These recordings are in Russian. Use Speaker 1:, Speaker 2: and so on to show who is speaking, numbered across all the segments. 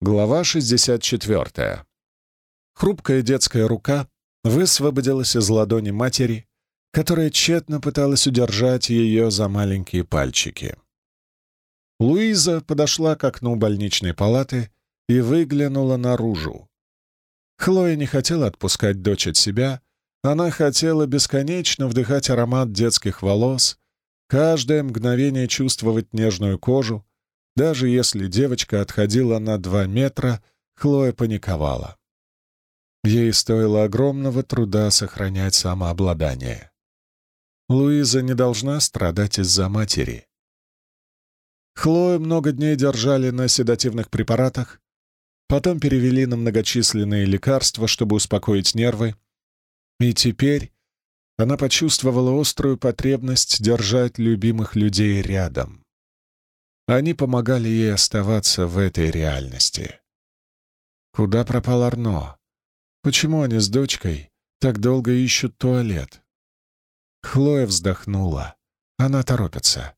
Speaker 1: Глава 64. Хрупкая детская рука высвободилась из ладони матери, которая тщетно пыталась удержать ее за маленькие пальчики. Луиза подошла к окну больничной палаты и выглянула наружу. Хлоя не хотела отпускать дочь от себя, она хотела бесконечно вдыхать аромат детских волос, каждое мгновение чувствовать нежную кожу, даже если девочка отходила на два метра, Хлоя паниковала. Ей стоило огромного труда сохранять самообладание. Луиза не должна страдать из-за матери. Хлою много дней держали на седативных препаратах, потом перевели на многочисленные лекарства, чтобы успокоить нервы, и теперь она почувствовала острую потребность держать любимых людей рядом. Они помогали ей оставаться в этой реальности. Куда пропал Арно? Почему они с дочкой так долго ищут туалет? Хлоя вздохнула. Она торопится.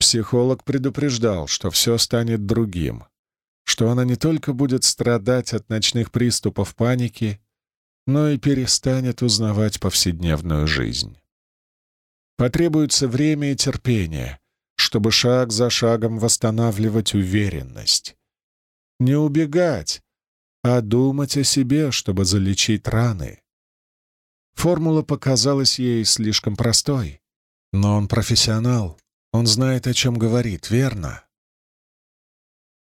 Speaker 1: Психолог предупреждал, что все станет другим, что она не только будет страдать от ночных приступов паники, но и перестанет узнавать повседневную жизнь. Потребуется время и терпение, чтобы шаг за шагом восстанавливать уверенность. Не убегать, а думать о себе, чтобы залечить раны. Формула показалась ей слишком простой, но он профессионал, он знает, о чем говорит, верно?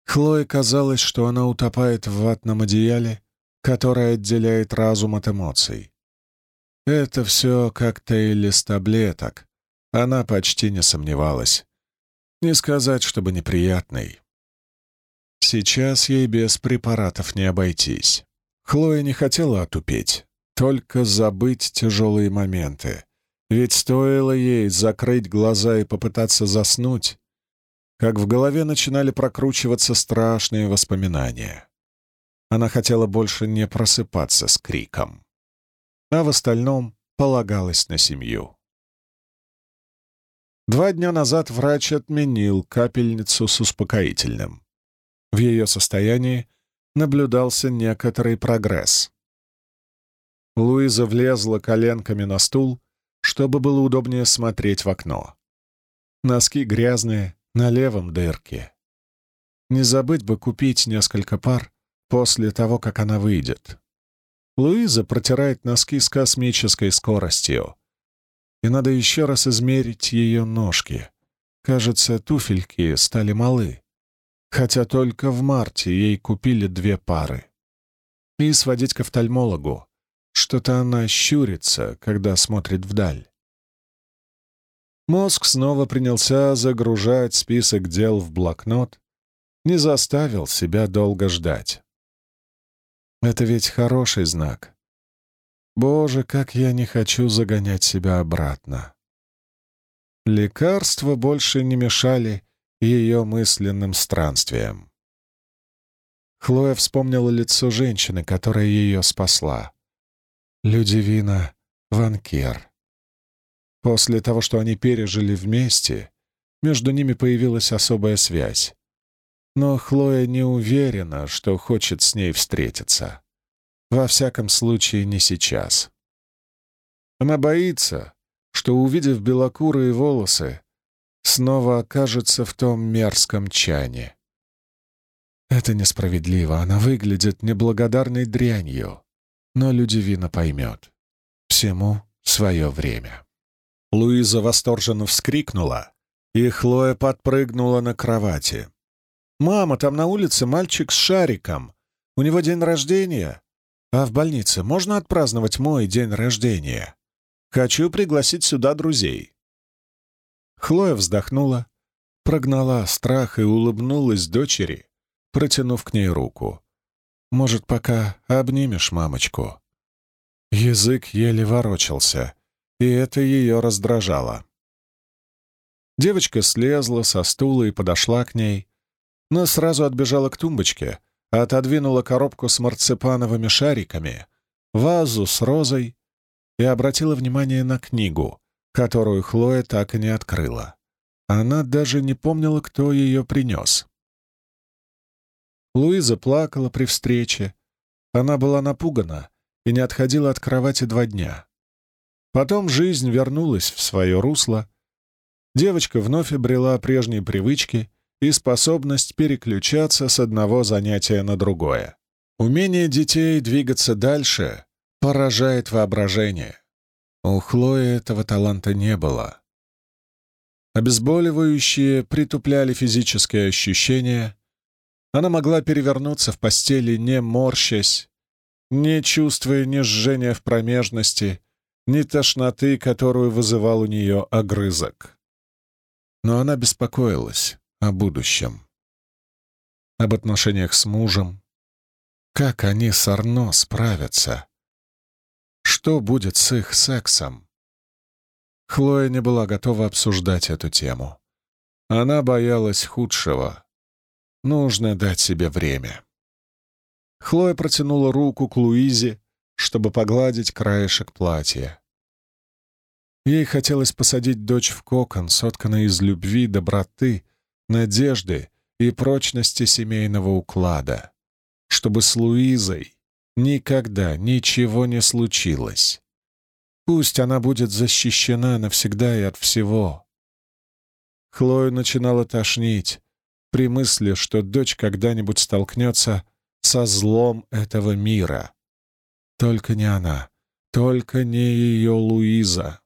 Speaker 1: Хлое казалось, что она утопает в ватном одеяле, которое отделяет разум от эмоций. Это все коктейль из таблеток. Она почти не сомневалась. Не сказать, чтобы неприятный. Сейчас ей без препаратов не обойтись. Хлоя не хотела отупеть, только забыть тяжелые моменты. Ведь стоило ей закрыть глаза и попытаться заснуть, как в голове начинали прокручиваться страшные воспоминания. Она хотела больше не просыпаться с криком, а в остальном полагалась на семью. Два дня назад врач отменил капельницу с успокоительным. В ее состоянии наблюдался некоторый прогресс. Луиза влезла коленками на стул, чтобы было удобнее смотреть в окно. Носки грязные, на левом дырке. Не забыть бы купить несколько пар после того, как она выйдет. Луиза протирает носки с космической скоростью и надо еще раз измерить ее ножки. Кажется, туфельки стали малы, хотя только в марте ей купили две пары. И сводить к офтальмологу. Что-то она щурится, когда смотрит вдаль. Мозг снова принялся загружать список дел в блокнот, не заставил себя долго ждать. Это ведь хороший знак. Боже, как я не хочу загонять себя обратно. Лекарства больше не мешали ее мысленным странствиям. Хлоя вспомнила лицо женщины, которая ее спасла. Людивина Ванкер. После того, что они пережили вместе, между ними появилась особая связь. Но Хлоя не уверена, что хочет с ней встретиться. Во всяком случае, не сейчас. Она боится, что, увидев белокурые волосы, снова окажется в том мерзком чане. Это несправедливо, она выглядит неблагодарной дрянью, но Людивина поймет. Всему свое время. Луиза восторженно вскрикнула, и Хлоя подпрыгнула на кровати. «Мама, там на улице мальчик с шариком. У него день рождения. А в больнице можно отпраздновать мой день рождения? Хочу пригласить сюда друзей». Хлоя вздохнула, прогнала страх и улыбнулась дочери, протянув к ней руку. «Может, пока обнимешь мамочку?» Язык еле ворочался, и это ее раздражало. Девочка слезла со стула и подошла к ней, но сразу отбежала к тумбочке, отодвинула коробку с марципановыми шариками, вазу с розой и обратила внимание на книгу, которую Хлоя так и не открыла. Она даже не помнила, кто ее принес. Луиза плакала при встрече. Она была напугана и не отходила от кровати два дня. Потом жизнь вернулась в свое русло. Девочка вновь обрела прежние привычки и способность переключаться с одного занятия на другое. Умение детей двигаться дальше поражает воображение. У Хлои этого таланта не было. Обезболивающие притупляли физические ощущения. Она могла перевернуться в постели, не морщась, не чувствуя ни жжения в промежности, ни тошноты, которую вызывал у нее огрызок. Но она беспокоилась о будущем, об отношениях с мужем. Как они с Арно справятся? Что будет с их сексом? Хлоя не была готова обсуждать эту тему. Она боялась худшего. Нужно дать себе время. Хлоя протянула руку к Луизе, чтобы погладить краешек платья. Ей хотелось посадить дочь в кокон, сотканный из любви, доброты, надежды и прочности семейного уклада, чтобы с Луизой никогда ничего не случилось. Пусть она будет защищена навсегда и от всего. Хлою начинала тошнить при мысли, что дочь когда-нибудь столкнется со злом этого мира. Только не она, только не ее Луиза.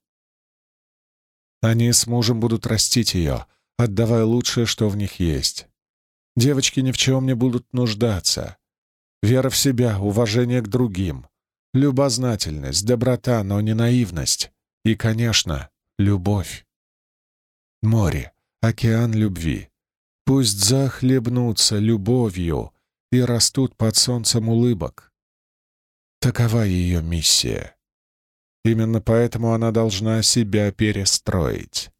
Speaker 1: Они с мужем будут растить ее, отдавая лучшее, что в них есть. Девочки ни в чем не будут нуждаться. Вера в себя, уважение к другим, любознательность, доброта, но не наивность. И, конечно, любовь. Море, океан любви. Пусть захлебнутся любовью и растут под солнцем улыбок. Такова ее миссия. Именно поэтому она должна себя перестроить.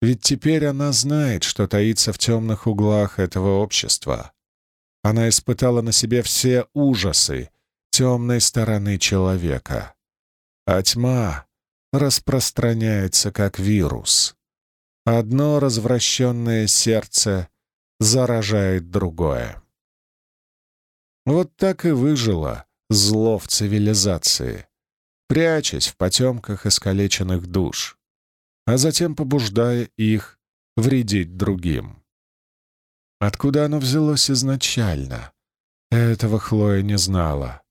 Speaker 1: Ведь теперь она знает, что таится в темных углах этого общества. Она испытала на себе все ужасы темной стороны человека. А тьма распространяется как вирус. Одно развращенное сердце заражает другое. Вот так и выжило зло в цивилизации прячась в потемках искалеченных душ, а затем побуждая их вредить другим. Откуда оно взялось изначально? Этого Хлоя не знала.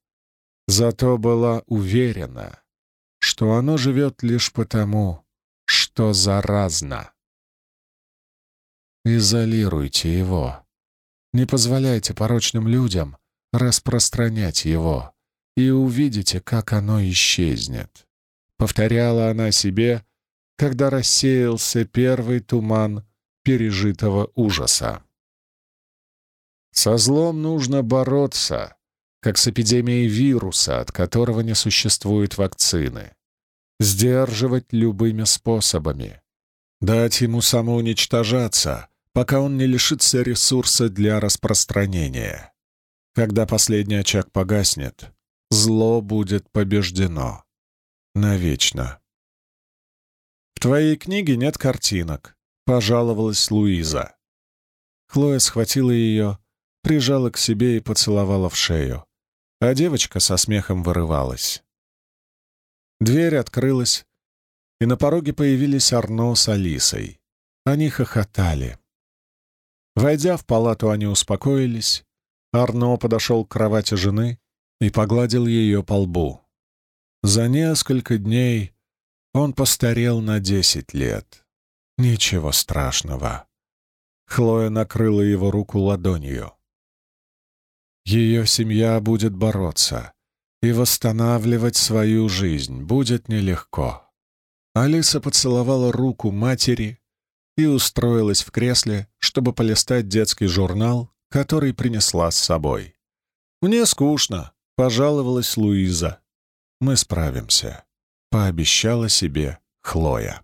Speaker 1: Зато была уверена, что оно живет лишь потому, что заразно. Изолируйте его. Не позволяйте порочным людям распространять его и увидите, как оно исчезнет. Повторяла она себе, когда рассеялся первый туман пережитого ужаса. Со злом нужно бороться, как с эпидемией вируса, от которого не существует вакцины. Сдерживать любыми способами. Дать ему самоуничтожаться, пока он не лишится ресурса для распространения. Когда последний очаг погаснет, зло будет побеждено. Навечно. «В твоей книге нет картинок», — пожаловалась Луиза. Хлоя схватила ее, прижала к себе и поцеловала в шею, а девочка со смехом вырывалась. Дверь открылась, и на пороге появились Арно с Алисой. Они хохотали. Войдя в палату, они успокоились. Арно подошел к кровати жены и погладил ее по лбу. За несколько дней он постарел на десять лет. Ничего страшного. Хлоя накрыла его руку ладонью. Ее семья будет бороться, и восстанавливать свою жизнь будет нелегко. Алиса поцеловала руку матери и устроилась в кресле, чтобы полистать детский журнал, который принесла с собой. «Мне скучно», Пожаловалась Луиза. «Мы справимся», — пообещала себе Хлоя.